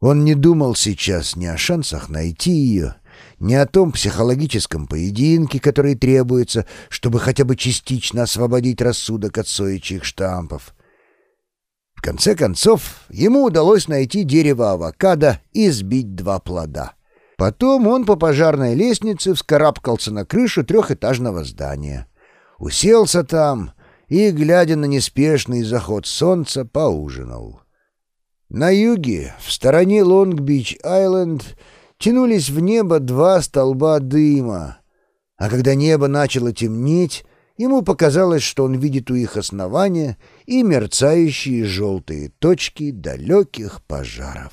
Он не думал сейчас ни о шансах найти ее, ни о том психологическом поединке, который требуется, чтобы хотя бы частично освободить рассудок от соичьих штампов. В конце концов, ему удалось найти дерево авокадо и сбить два плода. Потом он по пожарной лестнице вскарабкался на крышу трехэтажного здания. Уселся там и, глядя на неспешный заход солнца, поужинал. На юге, в стороне Лонг-Бич-Айленд, тянулись в небо два столба дыма, а когда небо начало темнеть, ему показалось, что он видит у их основания и мерцающие желтые точки далеких пожаров.